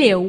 leu